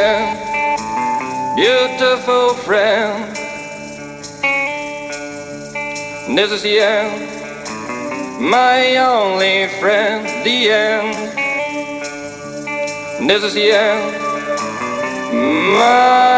This is the end, beautiful friend. This is the end, my only friend. The end. This is the end, my